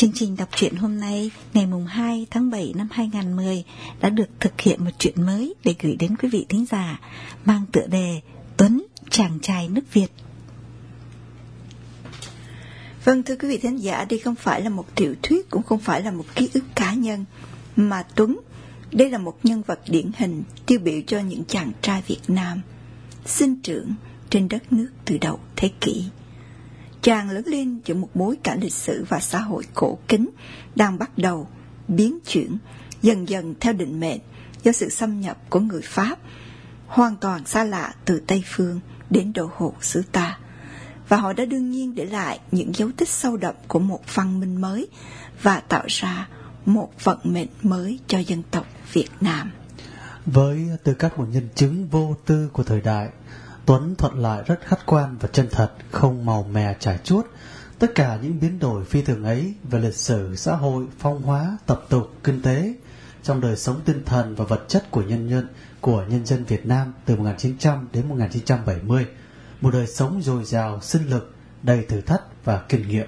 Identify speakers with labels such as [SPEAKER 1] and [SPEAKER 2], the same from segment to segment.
[SPEAKER 1] Chương trình đọc truyện hôm nay, ngày mùng 2 tháng 7 năm 2010 đã được thực hiện một chuyện mới để gửi đến quý vị thính giả, mang tựa đề Tuấn, chàng trai nước Việt.
[SPEAKER 2] Vâng thưa quý vị thính giả, đây không phải là một tiểu thuyết, cũng không phải là một ký ức cá nhân, mà Tuấn, đây là một nhân vật điển hình tiêu biểu cho những chàng trai Việt Nam, sinh trưởng trên đất nước từ đầu thế kỷ. Chàng lớn lên giữa một bối cảnh lịch sử và xã hội cổ kính đang bắt đầu biến chuyển dần dần theo định mệnh do sự xâm nhập của người Pháp hoàn toàn xa lạ từ Tây Phương đến đồ hộ xứ ta. Và họ đã đương nhiên để lại những dấu tích sâu đậm của một văn minh mới và tạo ra một vận mệnh mới cho dân tộc Việt Nam.
[SPEAKER 3] Với tư cách một nhân chứng vô tư của thời đại, Tuấn thuận lại rất khách quan và chân thật, không màu mè trải chuốt. Tất cả những biến đổi phi thường ấy về lịch sử, xã hội, phong hóa, tập tục, kinh tế trong đời sống tinh thần và vật chất của nhân nhân của nhân dân Việt Nam từ 1900 đến 1970, một đời sống dồi dào, sinh lực, đầy thử thách và kinh nghiệm.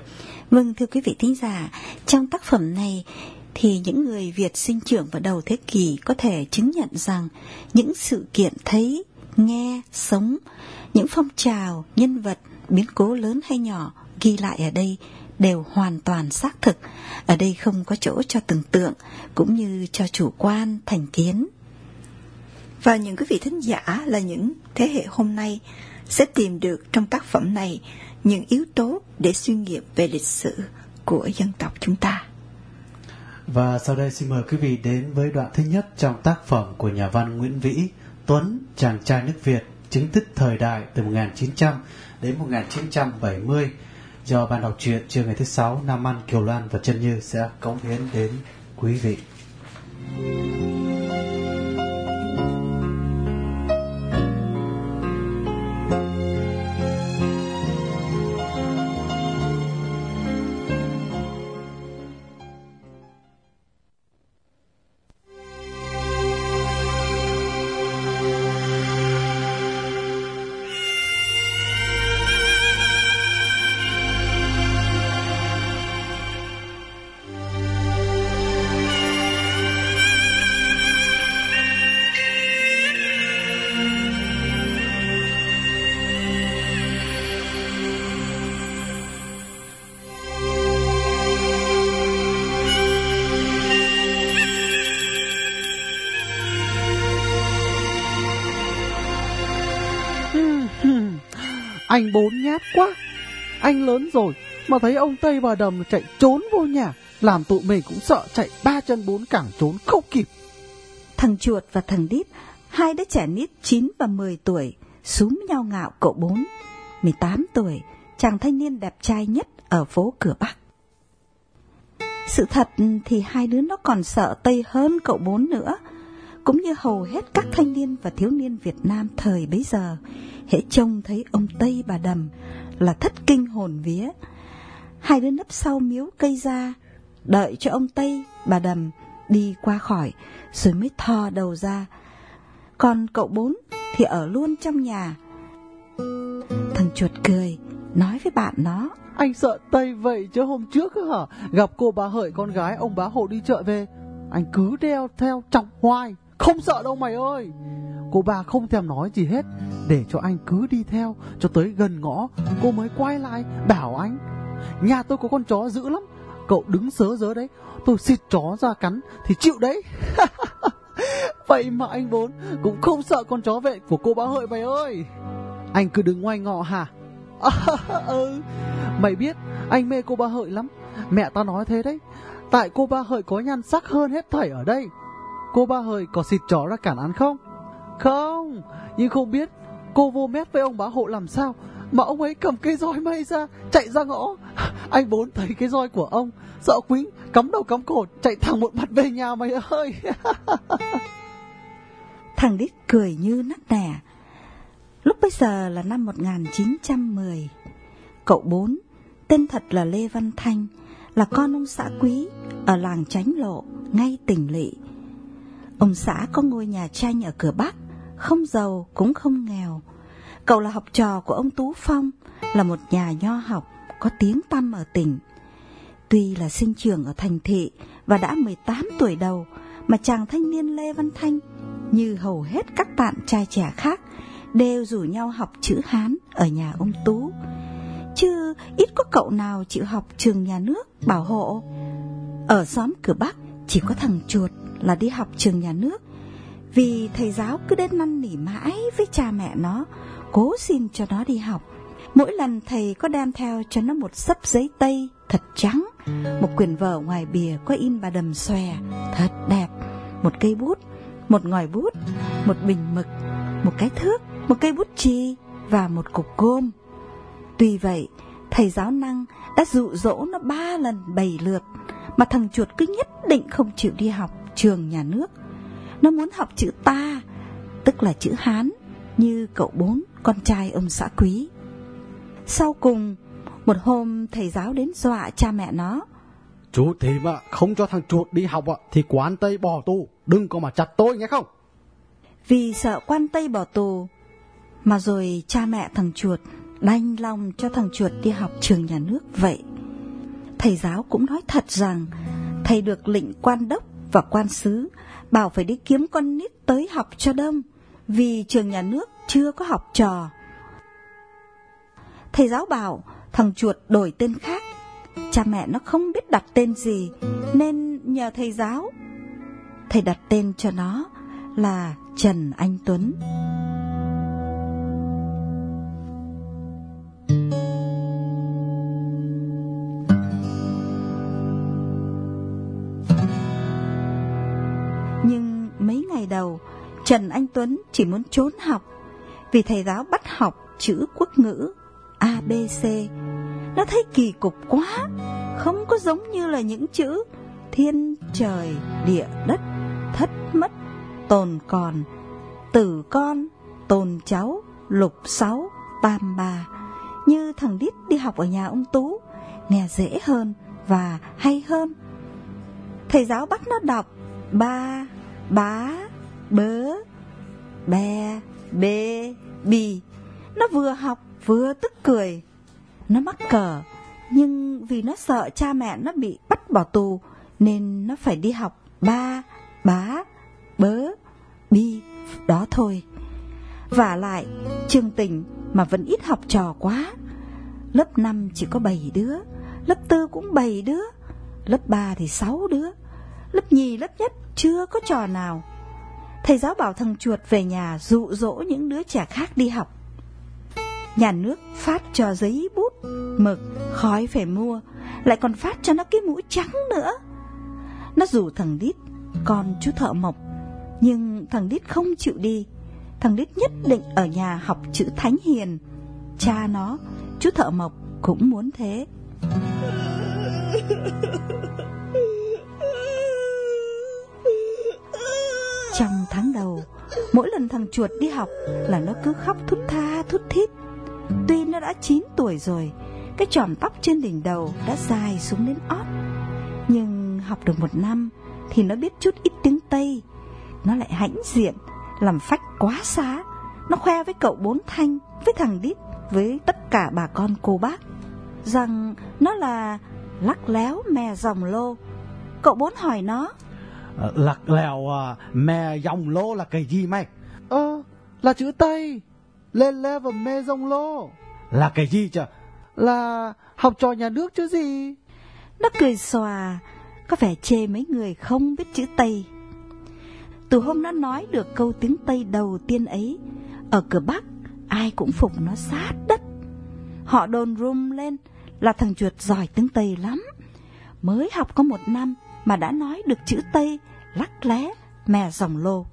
[SPEAKER 1] Vâng thưa quý vị thính giả, trong tác phẩm này thì những người Việt sinh trưởng vào đầu thế kỷ có thể chứng nhận rằng những sự kiện thấy nghe, sống, những phong trào, nhân vật, biến cố lớn hay nhỏ ghi lại ở đây đều hoàn toàn xác thực. Ở đây không có chỗ cho tưởng tượng cũng như cho chủ quan, thành kiến.
[SPEAKER 2] Và những quý vị thính giả là những thế hệ hôm nay sẽ tìm được trong tác phẩm này những yếu tố để suy nghiệm về lịch sử của dân tộc chúng ta.
[SPEAKER 3] Và sau đây xin mời quý vị đến với đoạn thứ nhất trong tác phẩm của nhà văn Nguyễn Vĩ Tuấn, chàng trai nước Việt, chứng tích thời đại từ 1900 đến 1970 do ban đọc truyện trưa ngày thứ sáu Nam An Kiều Loan và Trân Như sẽ cống hiến đến quý vị.
[SPEAKER 4] Anh bốn nhát quá. Anh lớn rồi, Mà thấy ông Tây bà Đầm chạy trốn vô nhà, Làm tụi mình cũng sợ chạy ba chân bốn cẳng trốn không kịp.
[SPEAKER 1] Thằng chuột và thằng đít, Hai đứa trẻ nít 9 và 10 tuổi Súm nhau ngạo cậu 4 18 tuổi, Chàng thanh niên đẹp trai nhất ở phố cửa Bắc. Sự thật thì hai đứa nó còn sợ Tây hơn cậu bốn nữa cũng như hầu hết các thanh niên và thiếu niên Việt Nam thời bấy giờ, hễ trông thấy ông Tây bà Đầm là thất kinh hồn vía. Hai đứa nấp sau miếu cây ra, đợi cho ông Tây bà Đầm đi qua khỏi, rồi mới thò đầu ra. Còn cậu bốn thì ở luôn trong nhà. Thằng chuột cười, nói với bạn nó.
[SPEAKER 4] Anh sợ Tây vậy chứ hôm trước hả? Gặp cô bà Hợi con gái ông bá hộ đi chợ về. Anh cứ đeo theo trọng hoài. Không sợ đâu mày ơi. Cô bà không thèm nói gì hết, Để cho anh cứ đi theo, Cho tới gần ngõ, Cô mới quay lại, bảo anh, Nhà tôi có con chó dữ lắm, Cậu đứng sớ dớ đấy, Tôi xịt chó ra cắn Thì chịu đấy. Vậy mà anh bốn Cũng không sợ con chó vệ của cô bà Hợi mày ơi. Anh cứ đứng ngoài ngọ hả? Ừ Mày biết, anh mê cô ba Hợi lắm. Mẹ ta nói thế đấy, Tại cô ba Hợi có nhan sắc hơn hết thảy ở đây. Cô ba hợi có xịt chó ra cản án không? Không, nhưng không biết cô vô mét với ông bá hộ làm sao mà ông ấy cầm cây roi mây ra chạy ra ngõ. Anh bốn thấy cái roi của ông, sợ quýnh, cắm đầu cắm cổ, chạy thẳng một mặt về nhà mày ơi.
[SPEAKER 1] Thằng Đít cười như nắc nẻ. Lúc bây giờ là năm 1910. Cậu bốn, tên thật là Lê Văn Thanh, là con ông xã quý ở làng Chánh Lộ, ngay tỉnh Lỵ. Ông xã có ngôi nhà tranh ở cửa Bắc, không giàu cũng không nghèo. Cậu là học trò của ông Tú Phong, là một nhà nho học có tiếng tăm ở tỉnh. Tuy là sinh trưởng ở thành thị và đã 18 tuổi đầu mà chàng thanh niên Lê Văn Thanh như hầu hết các bạn trai trẻ khác đều rủ nhau học chữ Hán ở nhà ông Tú. Chứ ít có cậu nào chịu học trường nhà nước bảo hộ. Ở xóm cửa Bắc chỉ có thằng chuột là đi học trường nhà nước. Vì thầy giáo cứ đến năn nỉ mãi với cha mẹ nó, cố xin cho nó đi học. Mỗi lần thầy có đem theo cho nó một sấp giấy tây thật trắng, một quyển vở ngoài bìa có in bà đầm xòe thật đẹp, một cây bút, một ngòi bút, một bình mực, một cái thước, một cây bút chì và một cục gôm. Tuy vậy, thầy giáo năng đã dụ dỗ nó ba lần bảy lượt mà thằng chuột cứ nhất định không chịu đi học trường nhà nước. Nó muốn học chữ ta tức là chữ hán như cậu bốn con trai ông xã quý. Sau cùng một hôm thầy giáo đến dọa cha mẹ nó.
[SPEAKER 4] Chú thì mà không cho thằng chuột đi học ạ Thì quán Tây bỏ tù Đừng có mà chặt tôi nghe không?
[SPEAKER 1] Vì sợ quan Tây bỏ tù Mà rồi cha mẹ thằng chuột Đành lòng cho thằng chuột đi học trường nhà nước vậy. Thầy giáo cũng nói thật rằng Thầy được lệnh quan đốc và quan sứ Bảo phải đi kiếm con nít tới học cho đông, Vì trường nhà nước chưa có học trò. Thầy giáo bảo, thằng chuột đổi tên khác. Cha mẹ nó không biết đặt tên gì, Nên nhờ thầy giáo. Thầy đặt tên cho nó là Trần Anh Tuấn. Ngày đầu, Trần Anh Tuấn chỉ muốn trốn học, Vì thầy giáo bắt học chữ quốc ngữ ABC Nó thấy kỳ cục quá, Không có giống như là những chữ Thiên trời, địa đất, Thất mất, Tồn còn, Tử con, Tồn cháu, Lục sáu, Tam bà Như thằng Đít đi học ở nhà ông Tú, Nghe dễ hơn Và hay hơn. Thầy giáo bắt nó đọc Ba Bá Bớ Bè Bê Bì Nó vừa học vừa tức cười. Nó mắc cờ, nhưng vì nó sợ cha mẹ nó bị bắt bỏ tù, nên nó phải đi học ba, bá, bớ, bi, đó thôi. Và lại, trường tình mà vẫn ít học trò quá. Lớp 5 chỉ có 7 đứa, lớp 4 cũng 7 đứa, lớp 3 thì 6 đứa, lớp nhì lớp nhất chưa có trò nào. Thầy giáo bảo thằng chuột về nhà dụ dỗ những đứa trẻ khác đi học nhà nước phát cho giấy bút, mực, khói phải mua, lại còn phát cho nó cái mũ trắng nữa. Nó rủ thằng Đít, con chú thợ mộc, nhưng thằng Đít không chịu đi. Thằng Đít nhất định ở nhà học chữ Thánh Hiền. Cha nó, chú thợ mộc cũng muốn thế. tháng đầu, mỗi lần thằng chuột đi học là nó cứ khóc thút tha thút thít. Tuy nó đã 9 tuổi rồi Cái tròm tóc trên đỉnh đầu đã dài xuống đến ót. Nhưng học được một năm Thì nó biết chút ít tiếng Tây. Nó lại hãnh diện Làm phách quá xá. Nó khoe với cậu bốn thanh Với thằng Đít Với tất cả bà con cô bác Rằng nó là lắc léo mè dòng lô. Cậu bốn hỏi nó
[SPEAKER 4] ờ, Lắc lèo à, mè dòng lô là cái gì mày? Ờ là chữ Tây. Lên lê và mê rông lô. Là cái gì chứ? Là học trò nhà nước chứ gì?
[SPEAKER 1] Nó cười xòa. Có vẻ chê mấy người không biết chữ Tây. Từ hôm nó nói được câu tiếng Tây đầu tiên ấy Ở cửa Bắc Ai cũng phục nó sát đất. Họ đồn rum lên Là thằng chuột giỏi tiếng Tây lắm. Mới học có một năm mà đã nói được chữ Tây Lắc lé mè dòng lô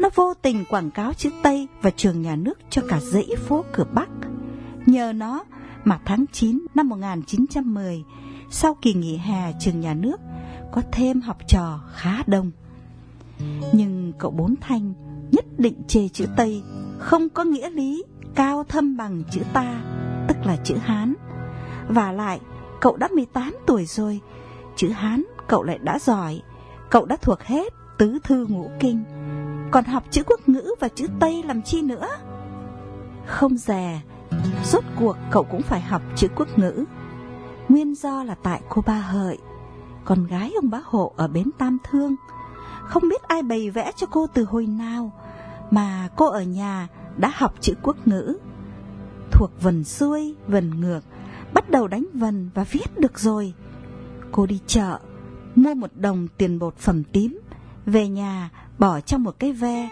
[SPEAKER 1] nó vô tình quảng cáo chữ Tây và trường nhà nước cho cả dãy phố cửa Bắc. Nhờ nó mà tháng 9 năm 1910, sau kỳ nghỉ hè trường nhà nước, có thêm học trò khá đông. Nhưng cậu Bốn Thanh nhất định chê chữ Tây không có nghĩa lý cao thâm bằng chữ ta, tức là chữ Hán. Và lại, cậu đã 18 tuổi rồi, chữ Hán cậu lại đã giỏi, cậu đã thuộc hết tứ thư ngũ kinh còn học chữ quốc ngữ và chữ Tây làm chi nữa Không dè Rốt cuộc cậu cũng phải học chữ quốc ngữ Nguyên do là tại cô ba Hợi, con gái ông bá hộ ở bến Tam Thương. Không biết ai bày vẽ cho cô từ hồi nào mà cô ở nhà đã học chữ quốc ngữ. Thuộc vần xuôi, vần ngược, bắt đầu đánh vần và viết được rồi. Cô đi chợ, mua một đồng tiền bột phẩm tím, về nhà bỏ trong một cái ve,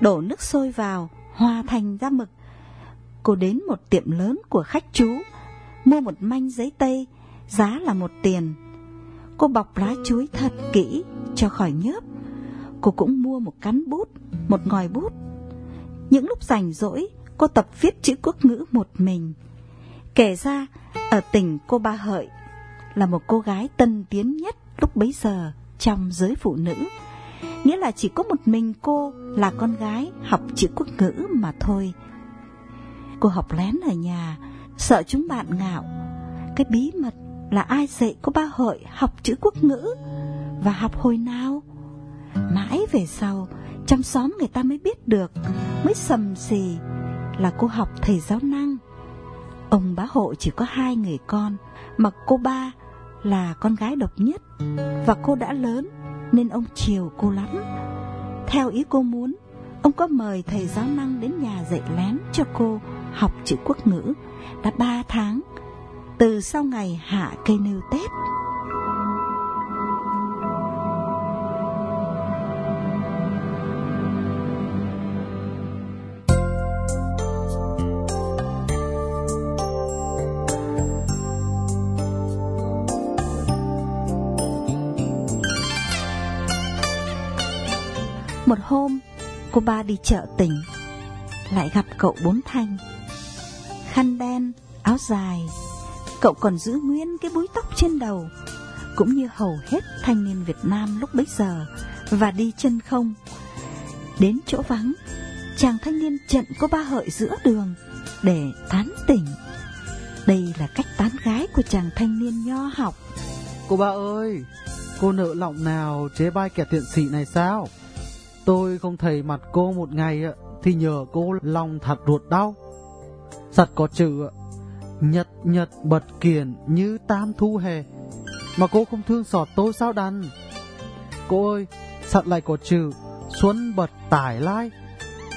[SPEAKER 1] đổ nước sôi vào, hòa thành ra mực. Cô đến một tiệm lớn của khách chú, mua một manh giấy tây, giá là một tiền. Cô bọc lá chuối thật kỹ cho khỏi nhớp. Cô cũng mua một cán bút, một ngòi bút. Những lúc rảnh rỗi, cô tập viết chữ quốc ngữ một mình. Kể ra, ở tỉnh cô Ba Hợi là một cô gái tân tiến nhất lúc bấy giờ trong giới phụ nữ. Nghĩa là chỉ có một mình cô là con gái học chữ quốc ngữ mà thôi. Cô học lén ở nhà, sợ chúng bạn ngạo. Cái bí mật là ai dạy cô ba hợi học chữ quốc ngữ và học hồi nào? Mãi về sau, trong xóm người ta mới biết được, mới sầm xì là cô học thầy giáo năng. Ông bá hộ chỉ có hai người con, mà cô ba là con gái độc nhất và cô đã lớn nên ông chiều cô lắm. Theo ý cô muốn, ông có mời thầy giáo năng đến nhà dạy lén cho cô học chữ quốc ngữ đã ba tháng từ sau ngày hạ cây nêu Tết. Một hôm, cô ba đi chợ tỉnh, lại gặp cậu Bốn Thanh. Khăn đen, áo dài, cậu còn giữ nguyên cái búi tóc trên đầu, cũng như hầu hết thanh niên Việt Nam lúc bấy giờ, và đi chân không. Đến chỗ vắng, chàng thanh niên trận cô ba hợi giữa đường để tán tỉnh. Đây là cách tán gái của chàng thanh niên nho học.
[SPEAKER 4] Cô ba ơi, cô nợ lọng nào chế bai kẻ tiện sĩ này sao? Tôi không thấy mặt cô một ngày thì nhờ cô lòng thật ruột đau. Sật có chữ nhật nhật bật kiển như tam thu hè. Mà cô không thương sọt tôi sao đàn? Cô ơi, sật lại có chữ xuân bật tải lai.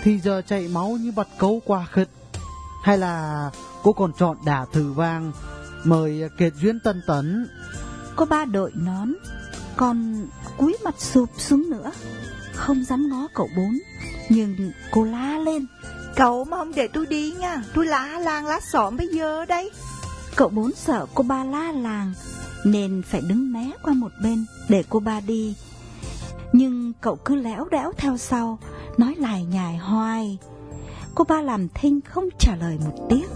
[SPEAKER 4] Thì giờ chạy máu như bật cấu qua khịch. Hay là cô còn chọn đả thử vàng mời kết duyên tân tấn.
[SPEAKER 1] có ba đội nón, còn cúi mặt sụp xuống nữa không dám ngó cậu bốn. Nhưng cô la lên.
[SPEAKER 2] Cậu mà không để tôi đi nha tôi lá làng lá xóm bây giờ đây.
[SPEAKER 1] Cậu bốn sợ cô ba la làng nên phải đứng né qua một bên để cô ba đi. Nhưng cậu cứ léo đẽo theo sau nói lải nhải hoài. Cô ba làm thinh không trả lời một tiếng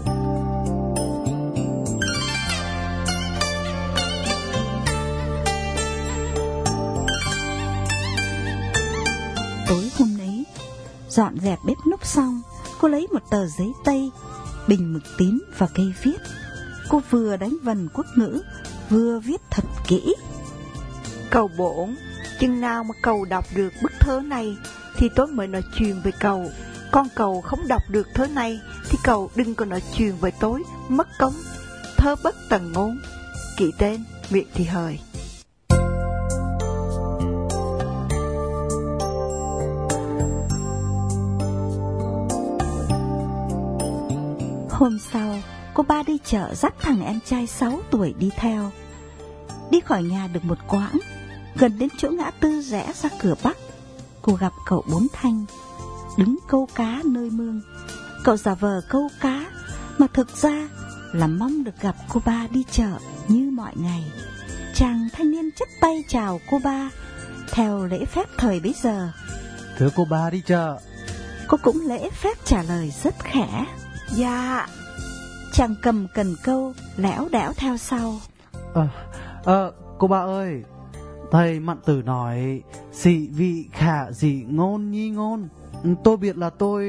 [SPEAKER 1] Tối hôm ấy, dọn dẹp bếp núc xong, cô lấy một tờ giấy tây, bình mực tím và cây viết. Cô vừa đánh vần quốc ngữ, vừa viết thật kỹ.
[SPEAKER 2] Cầu bổn, chừng nào mà cầu đọc được bức thơ này thì tôi mới nói chuyện với cầu. Con cầu không đọc được thơ này thì cầu đừng có nói chuyện với tối mất công. Thơ bất tần ngôn, kỵ tên, miệng thì hời.
[SPEAKER 1] Hôm sau, cô ba đi chợ dắt thằng em trai 6 tuổi đi theo. Đi khỏi nhà được một quãng, gần đến chỗ ngã tư rẽ ra cửa Bắc, cô gặp cậu Bốn Thanh, đứng câu cá nơi mương. Cậu giả vờ câu cá, mà thực ra là mong được gặp cô ba đi chợ như mọi ngày. Chàng thanh niên chất tay chào cô ba, theo lễ phép thời bấy giờ.
[SPEAKER 4] Thưa cô ba đi chợ.
[SPEAKER 1] Cô cũng lễ phép trả lời rất khẽ.
[SPEAKER 2] Dạ
[SPEAKER 1] Chàng cầm cần câu Lẽo đẽo theo sau.
[SPEAKER 4] Ờ, à, cô ba ơi Thầy mặn tử nói Dị vị khả dị ngôn nhi ngôn. Tôi biết là tôi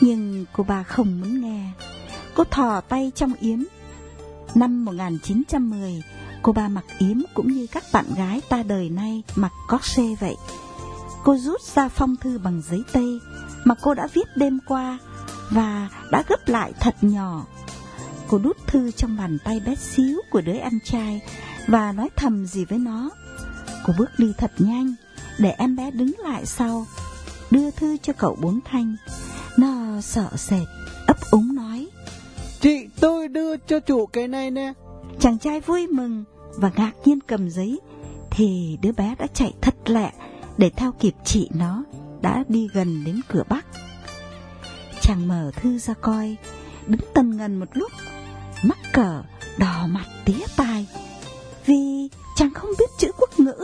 [SPEAKER 1] Nhưng cô ba không muốn nghe. Cô thò tay trong yếm Năm 1910 Cô ba mặc yếm cũng như các bạn gái ta đời nay mặc có xê vậy. Cô rút ra phong thư bằng giấy tây Mà cô đã viết đêm qua và đã gấp lại thật nhỏ. Cô đút thư trong bàn tay bé xíu của đứa anh trai Và nói thầm gì với nó. Cô bước đi thật nhanh Để em bé đứng lại sau Đưa thư cho cậu bốn thanh. Nó sợ sệt Ấp úng nói.
[SPEAKER 4] Chị tôi đưa cho chủ cái này nè.
[SPEAKER 1] Chàng trai vui mừng Và ngạc nhiên cầm giấy. Thì đứa bé đã chạy thật lẹ Để theo kịp chị nó Đã đi gần đến cửa bắc Chàng mở thư ra coi. Đứng tần ngần một lúc, Mắc cỡ, đỏ mặt tía tai. Vì chàng không biết chữ quốc ngữ.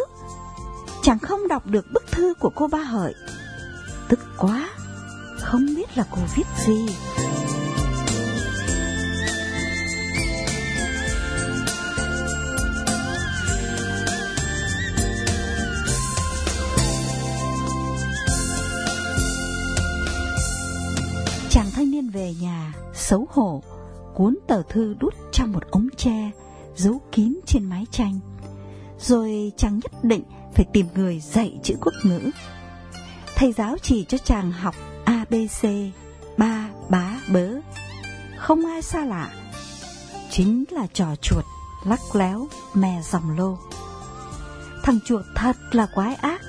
[SPEAKER 1] Chàng không đọc được bức thư của cô ba hợi. Tức quá, Không biết là cô viết gì. Về nhà, Xấu hổ, Cuốn tờ thư đút trong một ống tre, Giấu kín trên mái tranh. Rồi chàng nhất định Phải tìm người dạy chữ quốc ngữ. Thầy giáo chỉ cho chàng học ABC Ba bá bớ. Không ai xa lạ, Chính là trò chuột Lắc léo, mè dòng lô. Thằng chuột thật là quái ác,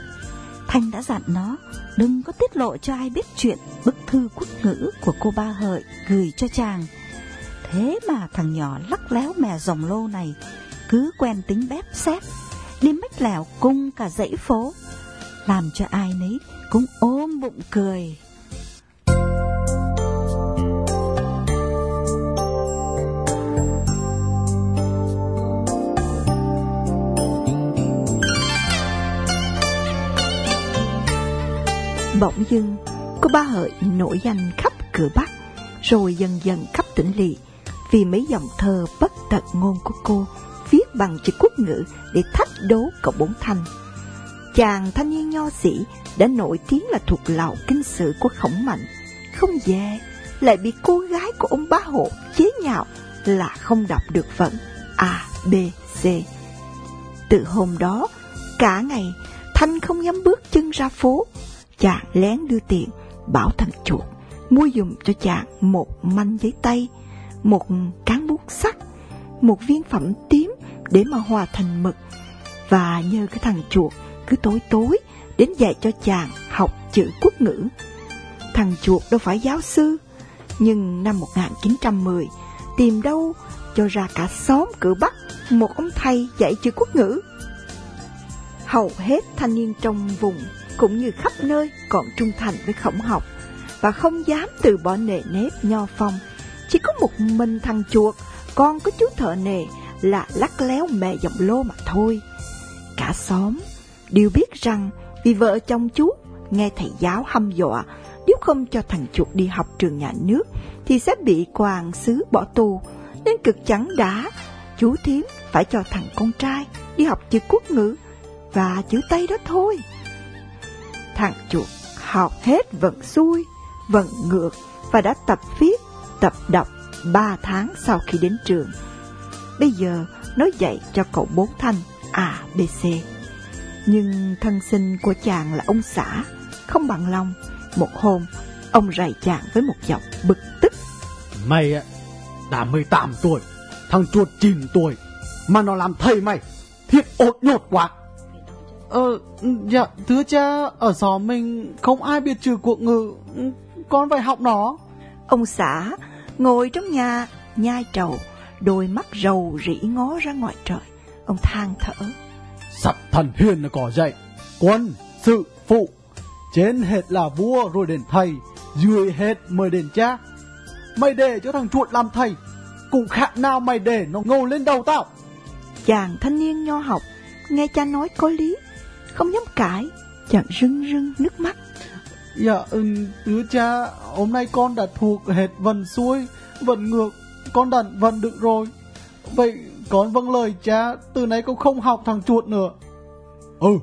[SPEAKER 1] Thanh đã dặn nó Đừng có tiết lộ cho ai biết chuyện Bức thư quốc ngữ của cô ba hợi Gửi cho chàng. Thế mà thằng nhỏ lắc léo mè rồng lô này, Cứ quen tính bép xép Đi mách lẻo cung cả dãy phố. Làm cho ai nấy cũng ôm bụng cười.
[SPEAKER 2] Bỗng dưng, cô ba hợi nổi danh khắp cửa Bắc, rồi dần dần khắp tỉnh lỵ vì mấy dòng thơ bất tận ngôn của cô viết bằng chữ quốc ngữ để thách đố cậu bốn thanh. Chàng thanh niên nho sĩ đã nổi tiếng là thuộc lầu kinh sử của khổng mạnh, không dè lại bị cô gái của ông bá hộ chế nhạo là không đọc được vần A, B, C. Từ hôm đó, cả ngày Thanh không dám bước chân ra phố, chàng lén đưa tiền bảo thằng chuột mua dùng cho chàng một manh giấy tay, một cán bút sắt, một viên phẩm tím để mà hòa thành mực và nhờ cái thằng chuột cứ tối tối đến dạy cho chàng học chữ quốc ngữ. Thằng chuột đâu phải giáo sư, nhưng năm 1910 tìm đâu cho ra cả xóm cửa Bắc một ông thầy dạy chữ quốc ngữ. Hầu hết thanh niên trong vùng cũng như khắp nơi còn trung thành với khổng học và không dám từ bỏ nề nếp nho phong. Chỉ có một mình thằng chuột, con có chú thợ nề là lắc léo mẹ giọng lô mà thôi. Cả xóm đều biết rằng vì vợ chồng chú nghe thầy giáo hăm dọa nếu không cho thằng chuột đi học trường nhà nước thì sẽ bị quan xứ bỏ tù nên cực chẳng đã chú thím phải cho thằng con trai đi học chữ quốc ngữ và chữ Tây đó thôi. Thằng chuột học hết vận xuôi, vận ngược và đã tập viết, tập đọc ba tháng sau khi đến trường. Bây giờ nó dạy cho cậu bốn thanh A, B, C. Nhưng thân sinh của chàng là ông xã, không bằng lòng. Một hôm, ông rầy chàng với một giọng bực tức.
[SPEAKER 4] Mày ạ, đã 18 tuổi, thằng chuột 9 tuổi, mà nó làm thầy mày, thiệt ột nhột quá. Ờ, dạ, thưa cha, ở xóm mình không ai biết trừ cuộc ngữ, con phải học nó.
[SPEAKER 2] Ông xã ngồi trong nhà, nhai trầu, đôi mắt rầu rĩ ngó ra ngoài trời. Ông than thở.
[SPEAKER 4] Sắp thần hiền là có dạy, quân, sự, phụ, trên hết là vua rồi đến thầy, dưới hết mới đến cha. Mày để cho thằng chuột làm thầy, cũng khác nào mày để nó ngầu lên đầu tao.
[SPEAKER 2] Chàng thanh niên nho học, nghe cha nói có lý, không dám cãi, chàng rưng rưng nước mắt.
[SPEAKER 4] Dạ, ừ, thưa cha, hôm nay con đã thuộc hết vần xuôi, vần ngược, con đã vần được rồi. Vậy con vâng lời cha, từ nay con không học thằng chuột nữa. Ừ,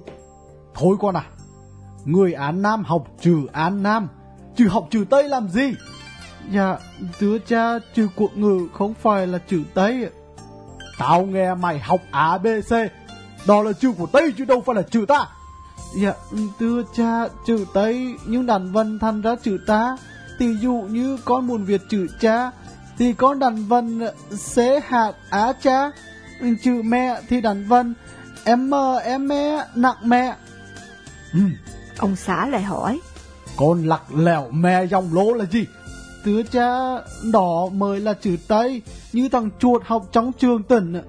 [SPEAKER 4] thôi con à, người Án Nam học trừ Án Nam, chứ học trừ Tây làm gì? Dạ, thưa cha, trừ cuộc ngữ không phải là chữ Tây ạ. Tao nghe mày học A, B, C, đó là chữ của Tây chứ đâu phải là chữ ta. Dạ, thưa cha, chữ Tây, nhưng đàn vân thành ra chữ ta. Tỷ dụ như con muốn viết chữ cha, thì con đàn vần xế hạt á cha. Chữ mẹ thì đàn vần em mơ em mẹ nặng mẹ.
[SPEAKER 3] Ừ.
[SPEAKER 2] Ông xã lại hỏi.
[SPEAKER 4] Con lặc lẻo mẹ dòng lỗ là gì? Tứa cha đỏ mời là chữ Tây như thằng chuột học trong trường tỉnh.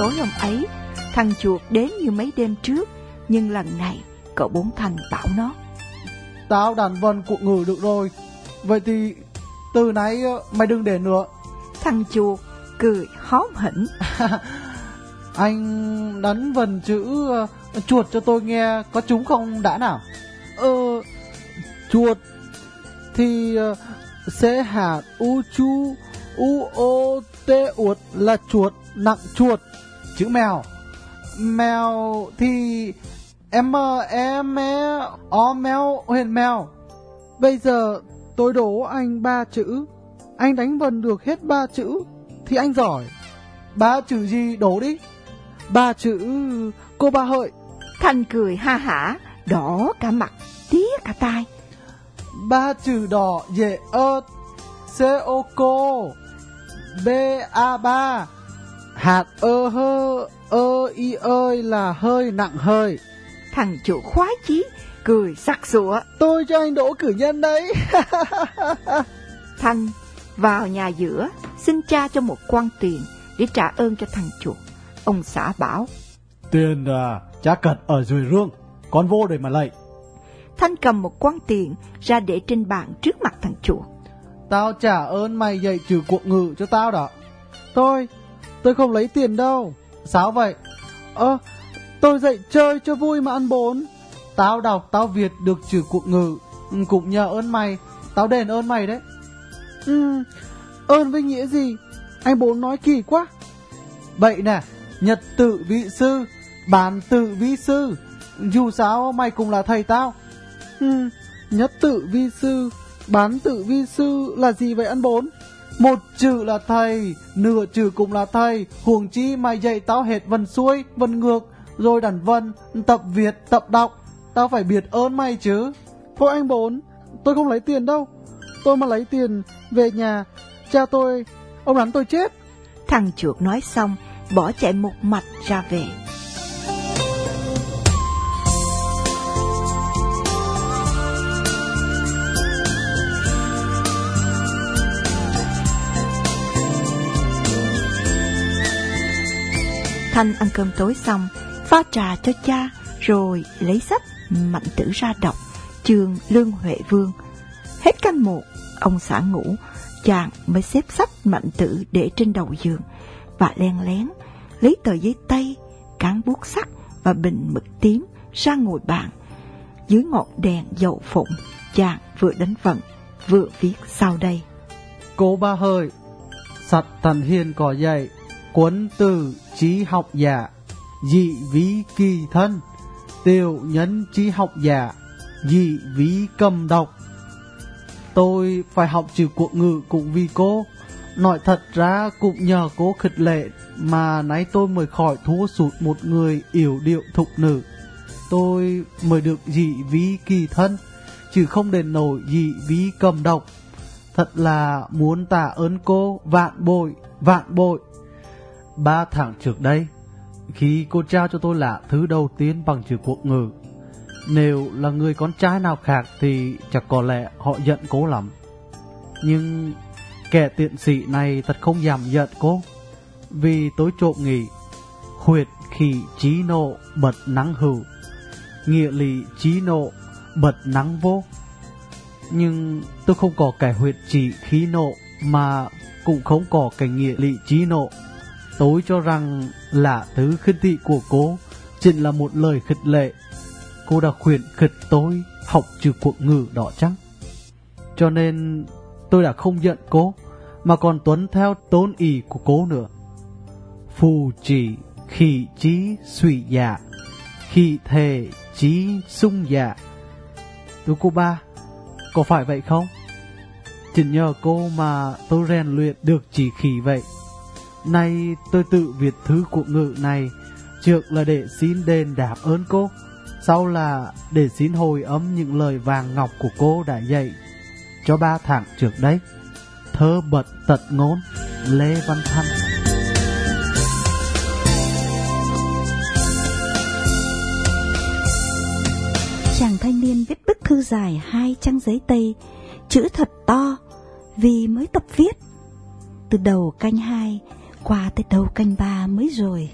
[SPEAKER 2] Tối hôm ấy, thằng chuột đến như mấy đêm trước, nhưng lần này cậu bốn thành bảo nó.
[SPEAKER 4] Tao đàn vần cụ ngừ được rồi, vậy thì từ nãy mày đừng để nữa.
[SPEAKER 2] Thằng chuột cười hóm hỉnh.
[SPEAKER 4] Anh đánh vần chữ uh, chuột cho tôi nghe có chúng không đã nào? Ờ, chuột thì uh, sẽ hạt u chu u o t uột là chuột nặng chuột chữ mèo. Mèo thì em em o mèo huyền mèo. Bây giờ tôi đố anh ba chữ. Anh đánh vần được hết ba chữ thì anh giỏi. Ba chữ gì đố đi. Ba chữ cô ba hợi.
[SPEAKER 2] Thanh cười ha hả, đỏ cả mặt, tía cả tai.
[SPEAKER 4] ba chữ đỏ dễ ớt. C o cô b a ba hạt ơ hơ ơ y ơi là hơi nặng hơi
[SPEAKER 2] Thằng chủ khoái chí, cười sắc sủa.
[SPEAKER 4] tôi cho anh đỗ cử nhân đấy
[SPEAKER 2] Thanh vào nhà giữa, xin cha cho một quan tiền để trả ơn cho thằng chuột. Ông xã bảo,
[SPEAKER 3] Tiền à, cha cật ở dưới rương, con vô để mà lạy.
[SPEAKER 2] Thanh cầm một quan tiền ra để trên bàn trước mặt thằng chuột.
[SPEAKER 4] tao trả ơn mày dạy chữ cuộc ngữ cho tao đó tôi tôi không lấy tiền đâu. Sao vậy? Ơ, tôi dạy chơi cho vui mà ăn bốn. Tao đọc, tao việt được trừ cuộc ngữ. Ừ, cũng nhờ ơn mày. Tao đền ơn mày đấy. Ừ ơn với nghĩa gì? Anh bốn nói kỳ quá. Vậy nè, nhật tự vị sư bản tự vi sư. Dù sao, mày cũng là thầy tao. Ừ nhất tự vi sư, bán tự vi sư là gì vậy anh bốn? Một chữ là thầy nửa chữ cũng là thầy. Huống chi mày dạy tao hết vần xuôi vần ngược rồi đàn vần tập việt tập đọc. Tao phải biết ơn mày chứ. Cô anh bốn tôi không lấy tiền đâu. Tôi mà lấy tiền về nhà cha tôi ông đánh tôi chết.
[SPEAKER 2] Thằng chuột nói xong, bỏ chạy một mạch ra về. Thanh ăn cơm tối xong, pha trà cho cha, rồi lấy sách mạnh tử ra đọc, chương Lương Huệ Vương. Hết canh một, ông xã ngủ, chàng mới xếp sách mạnh tử để trên đầu giường và len lén lấy tờ giấy tay cán bút sắt và bình mực tím ra ngồi bàn. Dưới ngọn đèn dầu phụng, chàng vừa đánh vận, vừa viết sau đây.
[SPEAKER 4] Cô ba hơi Sạch thần hiền cỏ dậy, cuốn từ trí học giả Dị ví kỳ thân. Tiểu nhân trí học giả Dị ví cầm đọc Tôi phải học chữ cuộc ngữ cũng vì cô. Nói thật ra cũng nhờ cô khích lệ Mà nãy tôi mới khỏi thua sụt một người yểu điệu thục nữ. Tôi mới được dị ví kỳ thân Chứ không đền nổi dị ví cầm độc. Thật là muốn tạ ơn cô vạn bội, vạn bội. Ba tháng trước đây, khi cô trao cho tôi là thứ đầu tiên bằng chữ quốc ngữ, nếu là người con trai nào khác thì chắc có lẽ họ giận cô lắm. Nhưng kẻ tiện sĩ này thật không dám giận cô, vì tối trộm nghỉ huyệt khỉ trí nộ bật nắng hữu, nghĩa lý trí nộ bật nắng vô nhưng tôi không có cái huyệt chỉ khí nộ mà cũng không có cái nghĩa lý trí nộ. Tôi cho rằng là thứ khinh thị của cô chỉ là một lời khích lệ. Cô đã khuyên khích tôi học trừ cuộc ngữ đó chắc. Cho nên tôi đã không giận cô mà còn tuấn theo tôn ý của cô nữa. Phù chỉ khỉ trí suy dạ, khỉ thể trí sung dạ. Tôi cô ba, có phải vậy không? Chỉ nhờ cô mà tôi rèn luyện được chỉ khí vậy. Nay tôi tự việt thứ của ngự này trước là để xin đền đáp ơn cô. Sau là để xin hồi âm những lời vàng ngọc của cô đã dạy cho ba tháng trước đấy. Thơ bật tật ngôn Lê Văn Thanh
[SPEAKER 1] Chàng thanh niên viết bức thư dài hai trang giấy tây, chữ thật to, vì mới tập viết. Từ đầu canh hai qua tới đầu canh ba mới rồi.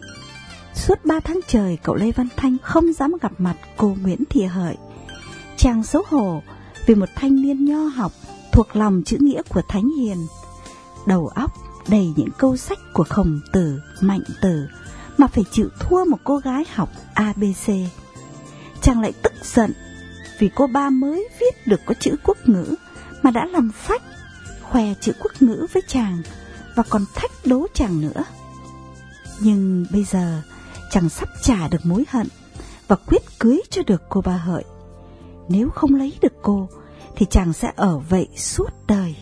[SPEAKER 1] Suốt ba tháng trời cậu Lê Văn Thanh không dám gặp mặt cô Nguyễn Thị Hợi. Chàng xấu hổ vì một thanh niên nho học thuộc lòng chữ nghĩa của Thánh Hiền. Đầu óc đầy những câu sách của khổng tử, mạnh tử mà phải chịu thua một cô gái học ABC. Chàng lại tức giận vì cô ba mới viết được có chữ quốc ngữ mà đã làm phách khoe chữ quốc ngữ với chàng và còn thách đố chàng nữa. Nhưng bây giờ chàng sắp trả được mối hận và quyết cưới cho được cô ba hợi. Nếu không lấy được cô thì chàng sẽ ở vậy suốt đời.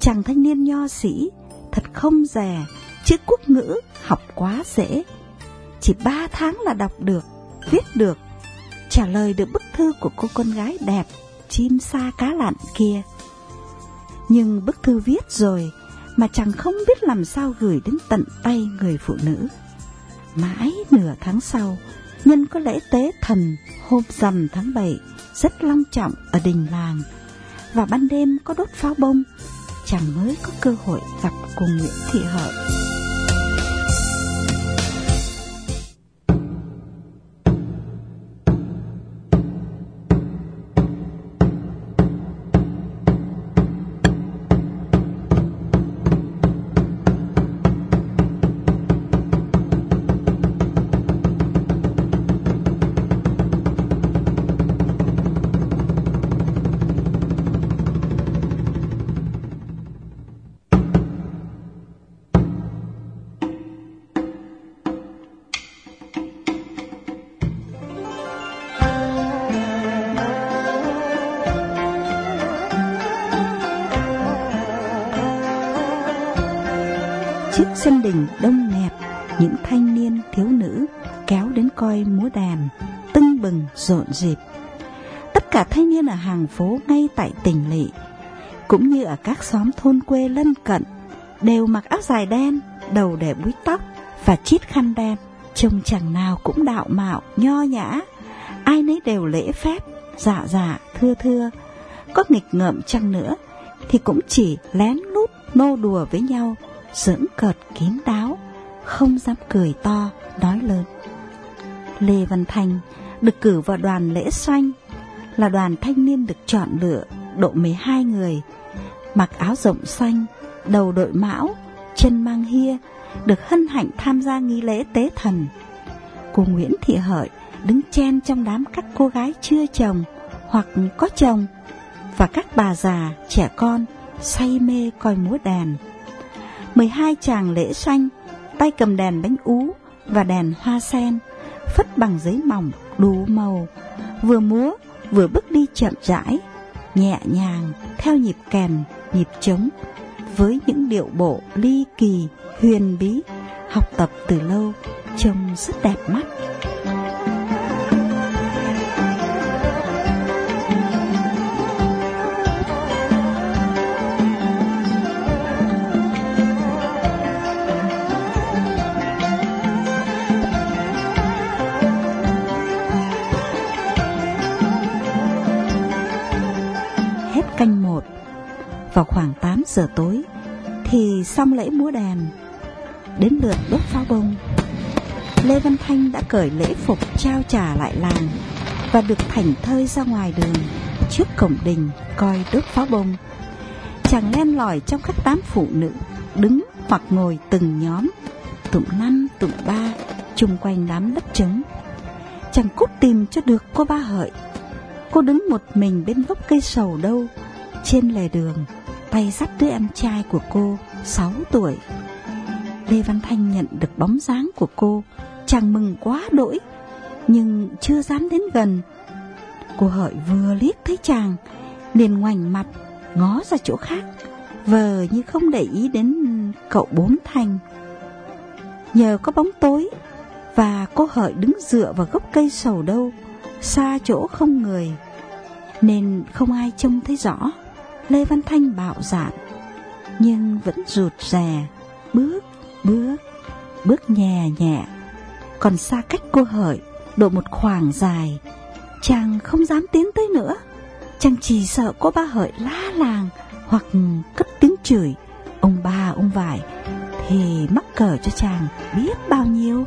[SPEAKER 1] Chàng thanh niên nho sĩ thật không dè, chữ quốc ngữ học quá dễ. Chỉ ba tháng là đọc được, viết được, trả lời được bức thư của cô con gái đẹp, chim sa cá lặn kia. Nhưng bức thư viết rồi mà chàng không biết làm sao gửi đến tận tay người phụ nữ. Mãi nửa tháng sau, nhân có lễ tế thần hôm rằm tháng 7 rất long trọng ở đình làng và ban đêm có đốt pháo bông, chàng mới có cơ hội gặp cùng Nguyễn Thị Hợi. Là hàng phố ngay tại tỉnh lỵ, cũng như ở các xóm thôn quê lân cận, đều mặc áo dài đen, đầu để búi tóc và chít khăn đen. Trông chẳng nào cũng đạo mạo, nho nhã, ai nấy đều lễ phép, dạ dạ, thưa thưa. Có nghịch ngợm chăng nữa, thì cũng chỉ lén lút nô đùa với nhau, giỡn cợt kín đáo, không dám cười to, nói lớn. Lê Văn Thành được cử vào đoàn lễ xoanh, là đoàn thanh niên được chọn lựa độ 12 người, mặc áo rộng xanh, đầu đội mão, chân mang hia, được hân hạnh tham gia nghi lễ tế thần. Cô Nguyễn Thị Hợi đứng chen trong đám các cô gái chưa chồng hoặc có chồng và các bà già, trẻ con say mê coi múa đèn. 12 chàng lễ xanh, tay cầm đèn bánh ú và đèn hoa sen, phất bằng giấy mỏng đủ màu, vừa múa vừa bước đi chậm rãi, nhẹ nhàng theo nhịp kèn, nhịp trống với những điệu bộ ly kỳ, huyền bí, học tập từ lâu, trông rất đẹp mắt. Vào khoảng 8 giờ tối Thì xong lễ múa đàn. Đến lượt đốt pháo bông Lê Văn Thanh đã cởi lễ phục trao trả lại làng Và được thảnh thơi ra ngoài đường Trước cổng đình coi đốt pháo bông. Chàng len lỏi trong các đám phụ nữ Đứng hoặc ngồi từng nhóm Tụm năm, tụm ba chung quanh đám đất trống. Chàng cút tìm cho được cô ba hợi. Cô đứng một mình bên gốc cây sầu đâu Trên lề đường. Tay dắt đứa em trai của cô 6 tuổi. Lê Văn Thanh nhận được bóng dáng của cô Chàng mừng quá đỗi Nhưng chưa dám đến gần. Cô hợi vừa liếc thấy chàng liền ngoảnh mặt Ngó ra chỗ khác Vờ như không để ý đến cậu bốn thanh. Nhờ có bóng tối Và cô hợi đứng dựa vào gốc cây sầu đâu xa chỗ không người, nên không ai trông thấy rõ. Lê Văn Thanh bạo dạn, nhưng vẫn rụt rè, bước, bước, bước nhẹ nhẹ. Còn xa cách cô hợi, độ một khoảng dài, chàng không dám tiến tới nữa. Chàng chỉ sợ cô ba hợi lá làng hoặc cất tiếng chửi, ông ba ông vải, thì mắc cờ cho chàng biết bao nhiêu.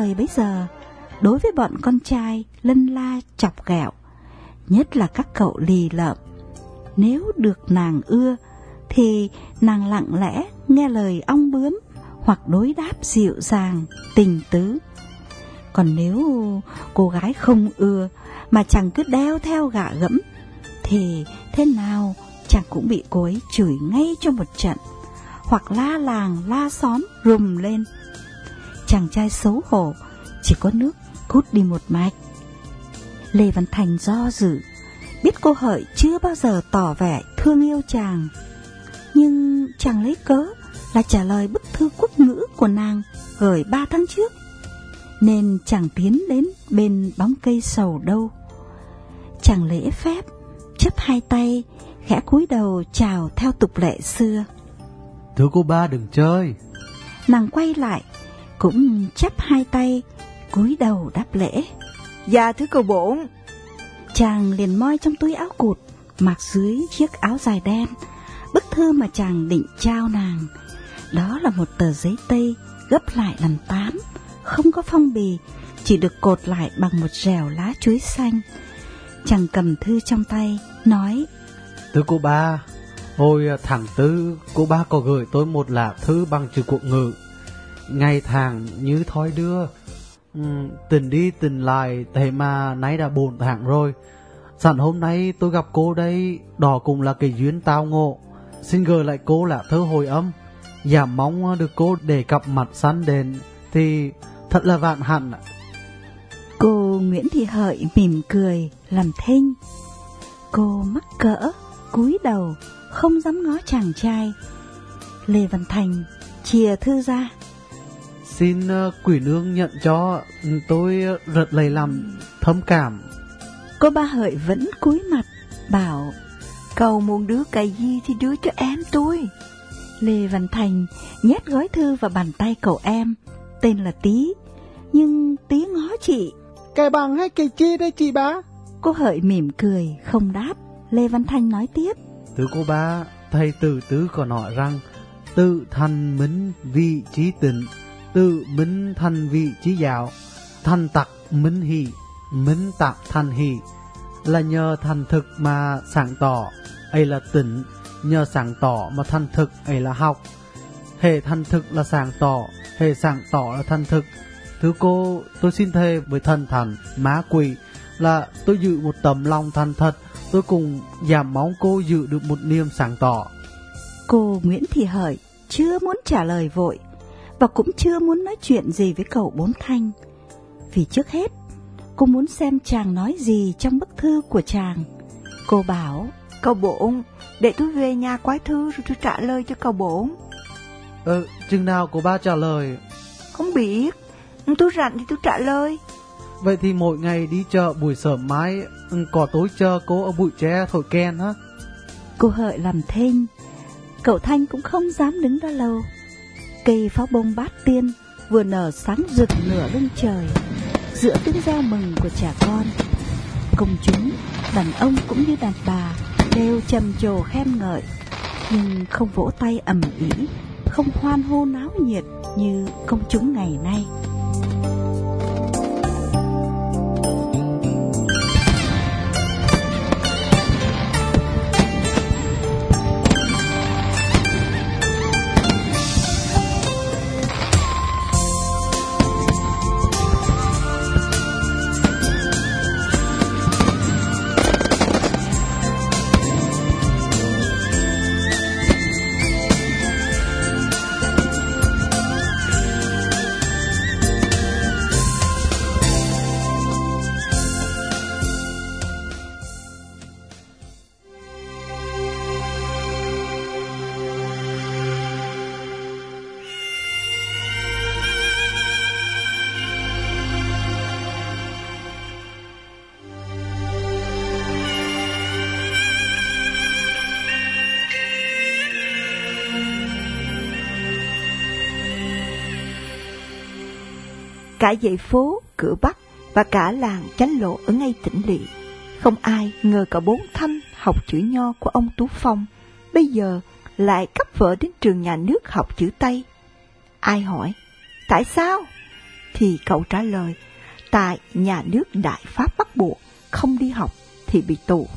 [SPEAKER 1] Thời bấy giờ, đối với bọn con trai lân la chọc ghẹo, nhất là các cậu lì lợm. Nếu được nàng ưa, thì nàng lặng lẽ nghe lời ong bướm hoặc đối đáp dịu dàng tình tứ. Còn nếu cô gái không ưa mà chàng cứ đeo theo gạ gẫm, thì thế nào chàng cũng bị cô ấy chửi ngay cho một trận hoặc la làng la xóm rùm lên chàng trai xấu hổ chỉ có nước cút đi một mạch. Lê văn thành do dự biết cô hợi chưa bao giờ tỏ vẻ thương yêu chàng. Nhưng chàng lấy cớ là trả lời bức thư quốc ngữ của nàng gửi ba tháng trước nên chàng tiến đến bên bóng cây sầu đâu. Chàng lễ phép chấp hai tay khẽ cúi đầu chào theo tục lệ xưa.
[SPEAKER 4] Thưa cô ba đừng chơi.
[SPEAKER 1] Nàng quay lại cũng chắp hai tay cúi đầu đáp lễ.
[SPEAKER 2] Dạ thưa cậu bổn.
[SPEAKER 1] Chàng liền moi trong túi áo cụt mặc dưới chiếc áo dài đen bức thư mà chàng định trao nàng. Đó là một tờ giấy tây gấp lại làm tám không có phong bì chỉ được cột lại bằng một rèo lá chuối xanh. Chàng cầm thư trong tay nói
[SPEAKER 4] Thưa cô ba Hồi tháng tư cô ba có gửi tôi một lá thư bằng chữ quốc ngữ Ngày tháng như thói đưa ừ, Tình đi tình lại Thế mà nay đã bốn tháng rồi Sẵn hôm nay tôi gặp cô đây Đó cũng là cái duyên tao ngộ Xin gửi lại cô là thơ hồi âm Giảm mong được cô để cặp mặt săn đền Thì thật là vạn hạnh ạ.
[SPEAKER 1] Cô Nguyễn Thị Hợi mỉm cười, làm thinh. Cô mắc cỡ, cúi đầu, không dám ngó chàng trai. Lê Văn Thành chìa thư ra.
[SPEAKER 4] Xin ờ, quỷ nương nhận cho tôi rất lấy làm thâm cảm
[SPEAKER 1] Cô ba Hợi vẫn cúi mặt, bảo
[SPEAKER 2] Cậu muốn đứa cái gì thì đưa cho em tôi
[SPEAKER 1] Lê Văn Thành nhét gói thư vào bàn tay cậu em, tên là Tí. Nhưng Tí ngó chị,
[SPEAKER 4] Cái bằng hay cái chi đây chị bá
[SPEAKER 1] cô Hợi mỉm cười, không đáp. Lê Văn Thành nói tiếp.
[SPEAKER 4] Thưa cô ba, thầy tử tứ có nói rằng tự thành minh vị trí tịnh, tự minh thành vị trí dạo, thành tặc minh hỷ, minh tặc thành hỷ, là nhờ thành thực mà sáng tỏ, ấy là tỉnh; nhờ sáng tỏ mà thành thực ấy là học. Hệ thành thực là sáng tỏ, hệ sáng tỏ là thành thực. Thưa cô, tôi xin thề với thần thần, má quỷ, là tôi giữ một tấm lòng thành thật, tôi cùng giảm móng cô giữ được một niềm sáng tỏ.
[SPEAKER 1] Cô Nguyễn Thị Hợi chưa muốn trả lời vội và cũng chưa muốn nói chuyện gì với cậu Bốn Thanh. Vì trước hết, cô muốn xem chàng nói gì trong bức thư của chàng. Cô bảo,
[SPEAKER 2] Cậu bổn Để tôi về nhà quái thư rồi tôi trả lời cho cậu bổn
[SPEAKER 4] Ờ, chừng nào cô ba trả lời,
[SPEAKER 2] Không biết Tôi rảnh thì tôi trả lời
[SPEAKER 4] vậy thì mỗi ngày đi chợ buổi sớm mai, ừ, có tối chờ cô ở bụi tre thổi ken ha.
[SPEAKER 1] cô Hợi làm thinh. Cậu Thanh cũng không dám đứng đó lâu. Cây pháo bông bát tiên vừa nở sáng rực nửa lưng trời. Giữa tiếng reo mừng của trẻ con, công chúng, đàn ông cũng như đàn bà đều trầm trồ khen ngợi, nhưng không vỗ tay ầm ĩ, không hoan hô náo nhiệt như công chúng ngày nay.
[SPEAKER 2] Cả dãy phố, cửa Bắc và cả làng chánh lộ ở ngay tỉnh lỵ. Không ai ngờ cả bốn thanh học chữ nho của ông Tú Phong bây giờ lại cấp vợ đến trường nhà nước học chữ Tây. Ai hỏi, tại sao? Thì cậu trả lời, tại nhà nước đại pháp bắt buộc, không đi học thì bị tù.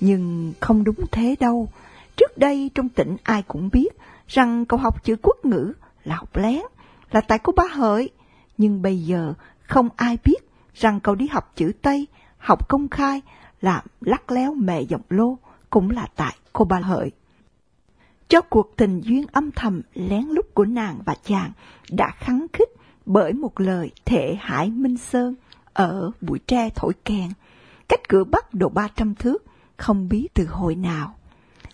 [SPEAKER 2] Nhưng không đúng thế đâu. Trước đây trong tỉnh ai cũng biết rằng cậu học chữ quốc ngữ là học lén, là tại cô ba hợi. Nhưng bây giờ không ai biết rằng cậu đi học chữ Tây, học công khai, làm lắc léo mẹ giọng lô, cũng là tại cô ba hợi. Cho cuộc tình duyên âm thầm lén lút của nàng và chàng đã khắng khích bởi một lời thệ hải minh sơn ở bụi tre thổi kèn, cách cửa bắc độ ba trăm thước, không biết từ hồi nào.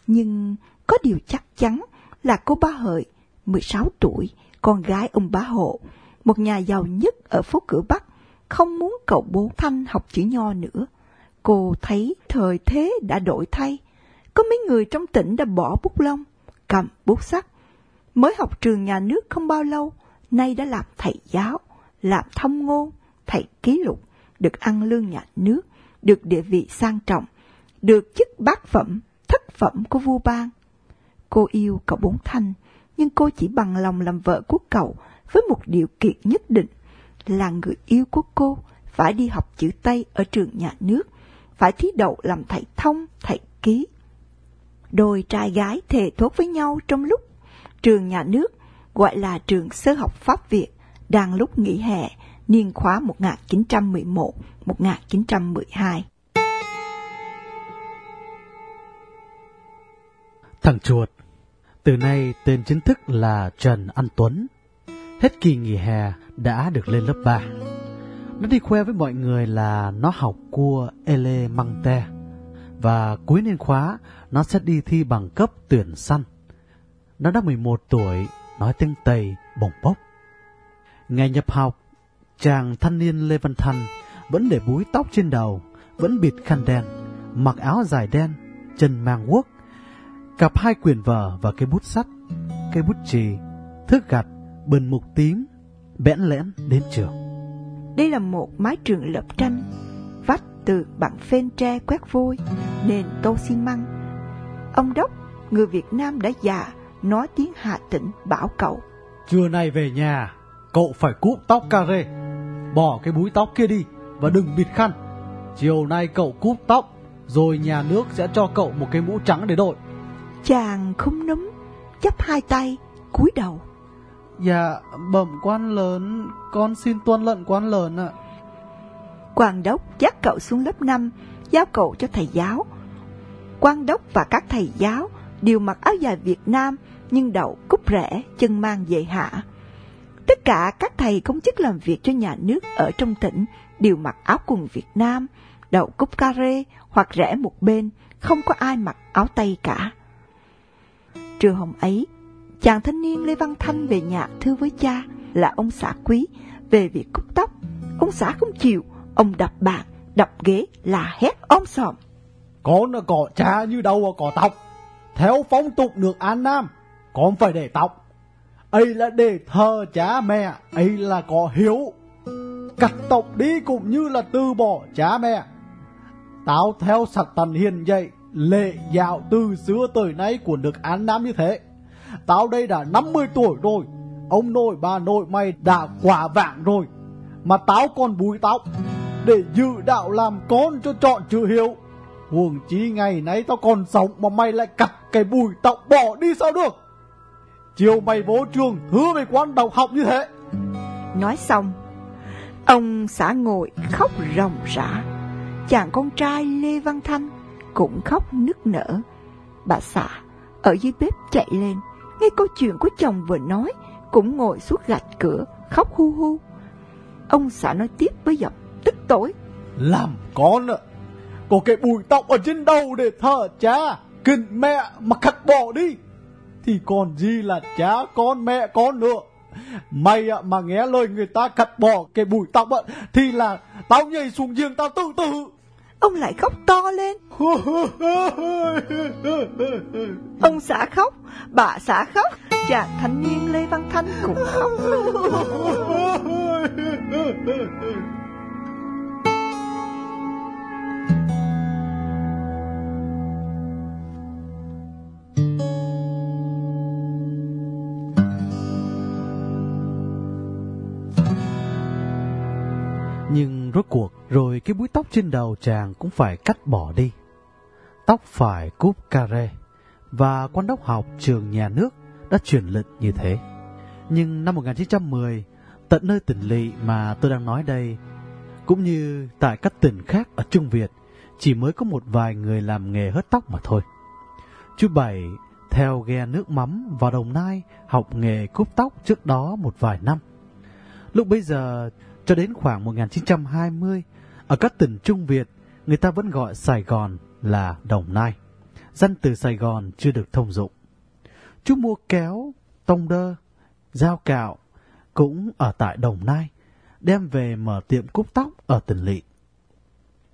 [SPEAKER 2] Nhưng có điều chắc chắn là cô ba hợi, 16 tuổi, con gái ông bá hộ, một nhà giàu nhất ở phố cửa Bắc, không muốn cậu bố Thanh học chữ nho nữa. Cô thấy thời thế đã đổi thay. Có mấy người trong tỉnh đã bỏ bút lông, cầm bút sắt. Mới học trường nhà nước không bao lâu, nay đã làm thầy giáo, làm thông ngôn, thầy ký lục, được ăn lương nhà nước, được địa vị sang trọng, được chức bát phẩm, thất phẩm của vua bang. Cô yêu cậu bốn thanh, nhưng cô chỉ bằng lòng làm vợ của cậu với một điều kiện nhất định là người yêu của cô phải đi học chữ Tây ở trường nhà nước, phải thí đậu làm thầy thông, thầy ký. Đôi trai gái thề thốt với nhau trong lúc trường nhà nước gọi là trường sơ học Pháp Việt đang lúc nghỉ hè niên khóa 1911-1912.
[SPEAKER 3] Thằng chuột, từ nay tên chính thức là Trần An Tuấn. Hết kỳ nghỉ hè đã được lên lớp 3. Nó đi khoe với mọi người là nó học cua ele măng te và cuối niên khóa nó sẽ đi thi bằng cấp tuyển săn. Nó đã 11 tuổi, nói tiếng Tây bồng bốc. Ngày nhập học, chàng thanh niên Lê Văn thành vẫn để búi tóc trên đầu, vẫn bịt khăn đen, mặc áo dài đen, chân mang guốc, cặp hai quyển vở và cái bút sắt, cây bút chì, thước gặt, bần mục tím, bẽn lẽn đến trường.
[SPEAKER 2] Đây là một mái trường lợp tranh, vách từ bằng phên tre quét vôi, nền tô xi măng. Ông Đốc, người Việt Nam đã già, nói tiếng Hà Tĩnh bảo cậu.
[SPEAKER 4] Trưa nay về nhà, cậu phải cúp tóc cà rê. Bỏ cái búi tóc kia đi và đừng bịt khăn. Chiều nay cậu cúp tóc, rồi nhà nước sẽ cho cậu một cái mũ trắng để đội.
[SPEAKER 2] Chàng không núm, chắp hai tay, cúi đầu.
[SPEAKER 4] Dạ, bẩm quan lớn, con xin tuân lệnh quan lớn ạ.
[SPEAKER 2] Quan đốc dắt cậu xuống lớp 5, giao cậu cho thầy giáo. Quan đốc và các thầy giáo đều mặc áo dài Việt Nam nhưng đậu cúc rẽ, chân mang dễ hạ. Tất cả các thầy công chức làm việc cho nhà nước ở trong tỉnh đều mặc áo quần Việt Nam, đậu cúc carê hoặc rẽ một bên, không có ai mặc áo tay cả. Trưa hôm ấy, chàng thanh niên Lê Văn Thanh về nhà thư với cha là ông xã quý về việc cúc tóc. Ông xã không chịu, ông đập bàn, đập ghế là hét ông sòm.
[SPEAKER 4] Con có cha như đâu có tóc. Theo phong tục nước An Nam, con phải để tóc. ấy là để thờ cha mẹ, ấy là có hiếu. Cắt tộc đi cũng như là từ bỏ cha mẹ. Tao theo sạch tần hiền dạy, lệ dạo từ xưa tới nay của nước An Nam như thế. Tao đây đã 50 tuổi rồi, ông nội bà nội mày đã quả vạng rồi. Mà tao còn bùi tóc, để dự đạo làm con cho chọn chữ hiệu. Huồng chí ngày nãy tao còn sống mà mày lại cặt cái bùi tóc bỏ đi sao được. Chiều mày vô trường hứa mày quan đọc học như thế.
[SPEAKER 2] Nói xong, ông xã ngồi khóc ròng rã. Chàng con trai Lê Văn Thanh cũng khóc nức nở. Bà xã ở dưới bếp chạy lên, nghe câu chuyện của chồng vừa nói, cũng ngồi suốt gạch cửa, khóc hu hu. Ông xã nói tiếp với giọng tức tối.
[SPEAKER 4] Làm con ạ, có cái bùi tóc ở trên đầu để thờ cha, kinh mẹ mà cắt bỏ đi. Thì còn gì là cha con mẹ con nữa. Mày ạ mà nghe lời người ta cắt bỏ cái bùi tóc ạ, thì là tao nhảy xuống giường tao tự tử.
[SPEAKER 2] Ông lại khóc to lên. Ông xã khóc, bà xã khóc, chàng thanh niên Lê Văn Thanh cũng khóc.
[SPEAKER 3] Nhưng rốt cuộc rồi cái búi tóc trên đầu chàng cũng phải cắt bỏ đi. Tóc phải cúp care và quan đốc học trường nhà nước đã truyền lệnh như thế. Nhưng năm 1910, tận nơi tỉnh lỵ mà tôi đang nói đây, cũng như tại các tỉnh khác ở Trung Việt, chỉ mới có một vài người làm nghề hớt tóc mà thôi. Chú Bảy theo ghe nước mắm vào Đồng Nai học nghề cúp tóc trước đó một vài năm. Lúc bấy giờ, cho đến khoảng 1920, ở các tỉnh Trung Việt, người ta vẫn gọi Sài Gòn là Đồng Nai. Danh từ Sài Gòn chưa được thông dụng. Chú mua kéo, tông đơ, dao cạo, cũng ở tại Đồng Nai, đem về mở tiệm cúc tóc ở tỉnh Lị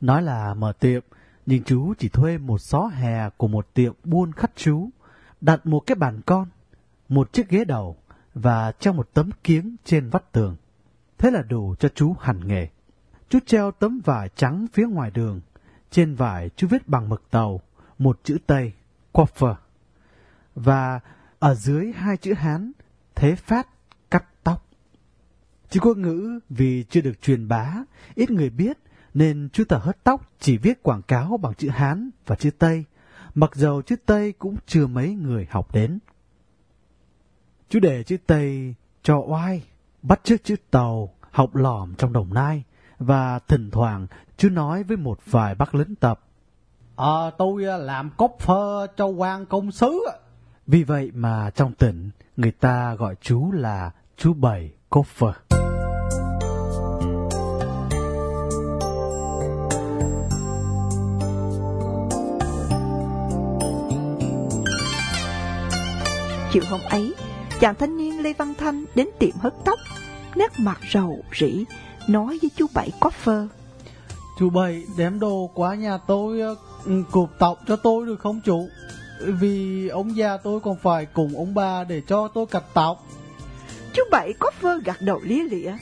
[SPEAKER 3] Nói là mở tiệm, nhưng chú chỉ thuê một xó hè của một tiệm buôn khắt chú, đặt một cái bàn con, một chiếc ghế đầu và treo một tấm kiếng trên vách tường. Thế là đủ cho chú hẳn nghề. Chú treo tấm vải trắng phía ngoài đường. Trên vải chú viết bằng mực tàu một chữ Tây, Quaffer. Và ở dưới hai chữ Hán, thế phát cắt tóc. Chữ quốc ngữ vì chưa được truyền bá, ít người biết, nên chú tờ hớt tóc chỉ viết quảng cáo bằng chữ Hán và chữ Tây, mặc dầu chữ Tây cũng chưa mấy người học đến. Chú để chữ Tây cho oai, bắt chước chữ Tàu, học lỏm trong đồng nai, và thỉnh thoảng chú nói với một vài bác lính tập.
[SPEAKER 4] Ờ, tôi làm cốc phơ cho quan công sứ.
[SPEAKER 3] Vì vậy mà trong tỉnh, người ta gọi chú là chú Bảy Coffer.
[SPEAKER 2] Chiều hôm ấy, chàng thanh niên Lê Văn Thanh đến tiệm hớt tóc, nét mặt rầu rĩ, nói với chú Bảy phơ.
[SPEAKER 4] Chú Bảy đem đồ qua nhà tôi ừ, cụp tóc cho tôi được không chú? Vì ông già tôi còn phải cùng ông bà để cho tôi cắt tóc.
[SPEAKER 2] Chú Bảy phơ gật đầu lia lịa.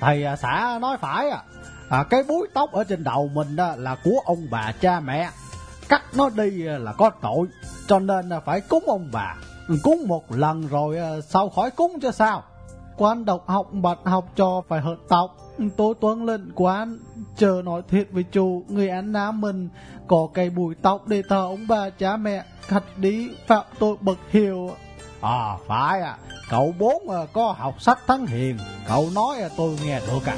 [SPEAKER 4] Thầy à, xã nói phải à. à cái búi tóc ở trên đầu mình đó là của ông bà cha mẹ. Cắt nó đi là có tội, cho nên là phải cúng ông bà. Cúng một lần rồi à, sau khỏi cúng cho sao. Quan độc học bắt học cho phải hợt tóc. Tố tuân lệnh quán, chờ nói thiệt với chủ, người án Nam mình có cây bùi tóc để thờ ông bà cha mẹ, khách đi phạm tội bậc hiều. À phải à, cậu bốn à, có học sách thắng hiền, cậu nói à, tôi nghe được à.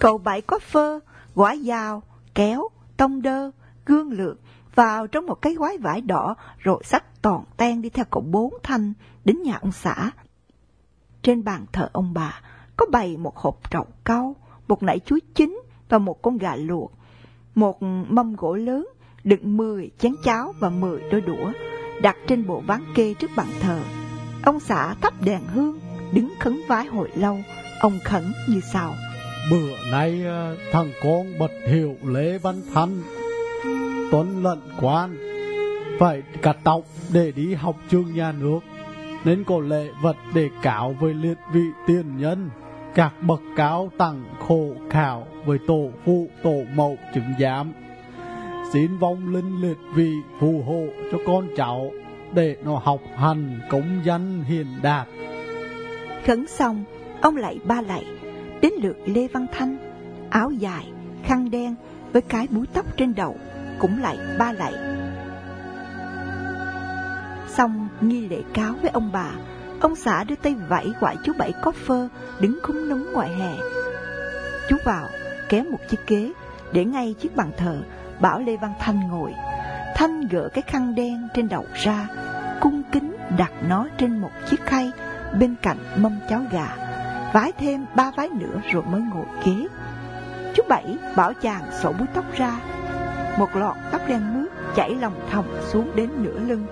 [SPEAKER 2] Cậu Bảy có phơ, quả dao, kéo, tông đơ, gương lược vào trong một cái quái vải đỏ rồi sắt toàn ten đi theo cậu bốn thanh đến nhà ông xã. Trên bàn thờ ông bà có bày một hộp trậu cau, một nải chuối chín và một con gà luộc, một mâm gỗ lớn đựng 10 chén cháo và 10 đôi đũa đặt trên bộ ván kê trước bàn thờ. Ông xã thắp đèn hương, đứng khấn vái hồi lâu, ông khẩn như sau.
[SPEAKER 4] Bữa nay ờ, thằng con bật hiệu Lê Văn Thanh Tuấn lận quan Phải cắt tóc để đi học trường nhà nước Nên có lệ vật để cáo với liệt vị tiền nhân. Các bậc cáo tặng khổ khảo với tổ phụ tổ mẫu chứng giám. Xin vong linh liệt vị phù hộ cho con cháu Để nó học hành công danh hiền đạt.
[SPEAKER 2] Khấn xong, ông lại ba lạy Đến lượt Lê Văn Thanh, áo dài, khăn đen với cái búi tóc trên đầu, cũng lại ba lạy. Xong nghi lễ cáo với ông bà, ông xã đưa tay vẫy gọi chú Bảy có phơ đứng khung núng ngoài hè. Chú vào, kéo một chiếc ghế, để ngay chiếc bàn thờ, bảo Lê Văn Thanh ngồi. Thanh gỡ cái khăn đen trên đầu ra, cung kính đặt nó trên một chiếc khay bên cạnh mâm cháo gà vái thêm ba vái nữa rồi mới ngồi ghế. Chú Bảy bảo chàng sổ búi tóc ra. Một lọt tóc đen mướt chảy lòng thòng xuống đến nửa lưng.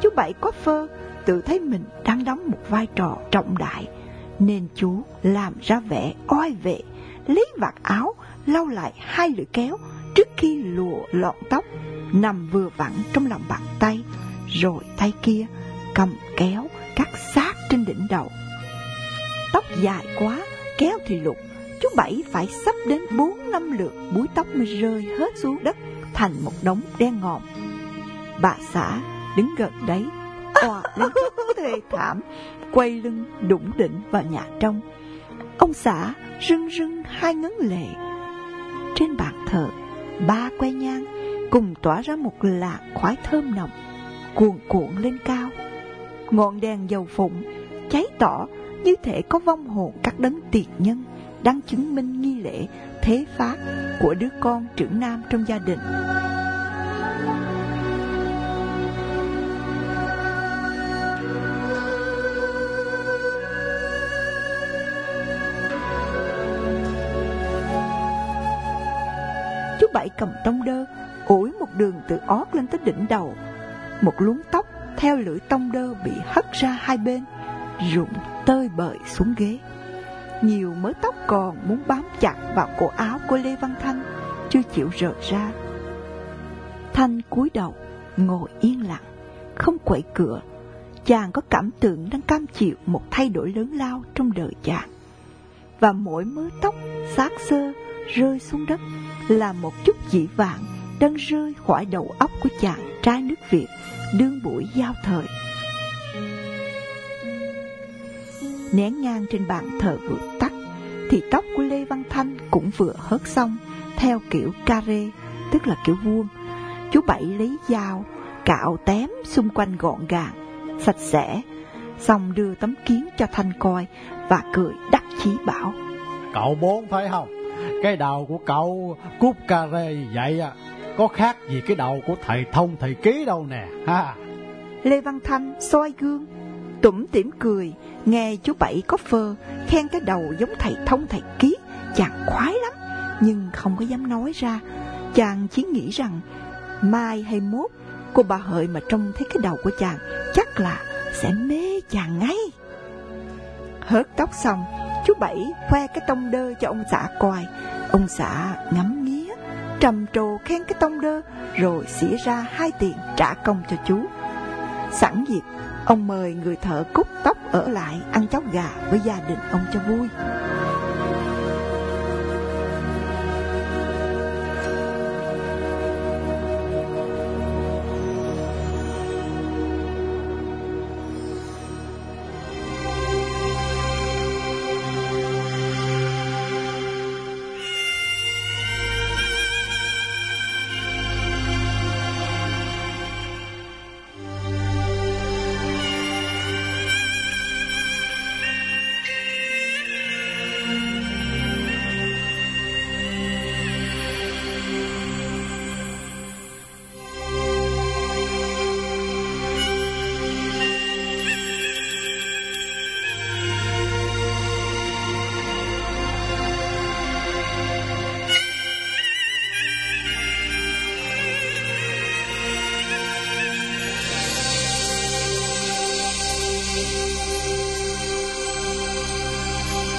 [SPEAKER 2] Chú Bảy có phơ, tự thấy mình đang đóng một vai trò trọng đại, nên chú làm ra vẻ oai vệ, lấy vạt áo, lau lại hai lưỡi kéo trước khi lùa lọn tóc, nằm vừa vặn trong lòng bàn tay, rồi tay kia cầm kéo cắt sát trên đỉnh đầu tóc dài quá, kéo thì lục chú bảy phải sắp đến bốn năm lượt búi tóc mới rơi hết xuống đất thành một đống đen ngòm. Bà xã đứng gần đấy òa lên thê thảm, quay lưng đủng đỉnh vào nhà trong ông xã rưng rưng hai ngấn lệ. Trên bàn thờ, ba que nhang cùng tỏa ra một làn khói thơm nồng, cuồn cuộn lên cao. Ngọn đèn dầu phụng cháy tỏ như thể có vong hồn các đấng tiệt nhân đang chứng minh nghi lễ, thế pháp của đứa con trưởng nam trong gia đình. Chú bảy cầm tông đơ, ủi một đường từ ót lên tới đỉnh đầu. Một luống tóc theo lưỡi tông đơ bị hất ra hai bên, rụng tơi bời xuống ghế. Nhiều mớ tóc còn muốn bám chặt vào cổ áo của lê văn thanh, chưa chịu rời ra. Thanh cúi đầu, ngồi yên lặng, không quậy cửa. Chàng có cảm tưởng đang cam chịu một thay đổi lớn lao trong đời chàng. Và mỗi mớ tóc xác xơ rơi xuống đất là một chút dĩ vàng đang rơi khỏi đầu óc của chàng trai nước Việt, đương buổi giao thời. Nén ngang trên bàn thờ vừa tắt, thì tóc của Lê Văn Thanh cũng vừa hớt xong, theo kiểu carré, tức là kiểu vuông. Chú Bảy lấy dao, cạo tém xung quanh gọn gàng, sạch sẽ, xong đưa tấm kiến cho Thanh coi và cười đắc chí bảo.
[SPEAKER 5] Cậu bốn phải không? Cái đầu của cậu cúp cà rê vậy à Có khác gì cái đầu của thầy thông thầy ký đâu nè ha
[SPEAKER 2] Lê Văn Thanh soi gương Tủm tỉm cười, Nghe chú Bảy có phơ, Khen cái đầu giống thầy thông, thầy ký Chàng khoái lắm. Nhưng không có dám nói ra. Chàng chỉ nghĩ rằng Mai hay mốt Cô bà hợi mà trông thấy cái đầu của chàng Chắc là sẽ mê chàng ngay. Hớt tóc xong, Chú Bảy khoe cái tông đơ cho ông xã coi. Ông xã ngắm nghía, Trầm trồ khen cái tông đơ, Rồi xỉa ra hai tiền trả công cho chú. Sẵn dịp Ông mời người thợ cúc tóc ở lại Ăn cháo gà với gia đình ông cho vui.